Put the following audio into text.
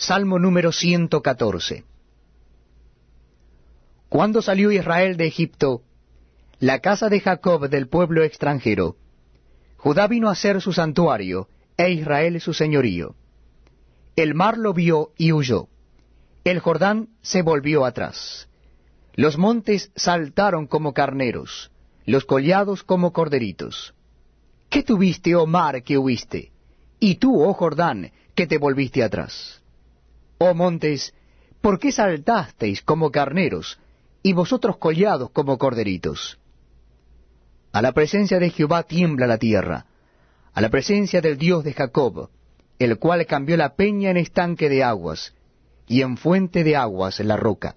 Salmo número 114. Cuando salió Israel de Egipto, la casa de Jacob del pueblo extranjero, Judá vino a ser su santuario, e Israel su señorío. El mar lo vio y huyó. El Jordán se volvió atrás. Los montes saltaron como carneros, los collados como corderitos. ¿Qué tuviste, oh mar, que huiste? Y tú, oh Jordán, que te volviste atrás. Oh montes, ¿por qué saltasteis como carneros, y vosotros collados como corderitos? A la presencia de Jehová tiembla la tierra, a la presencia del Dios de Jacob, el cual cambió la peña en estanque de aguas, y en fuente de aguas la roca.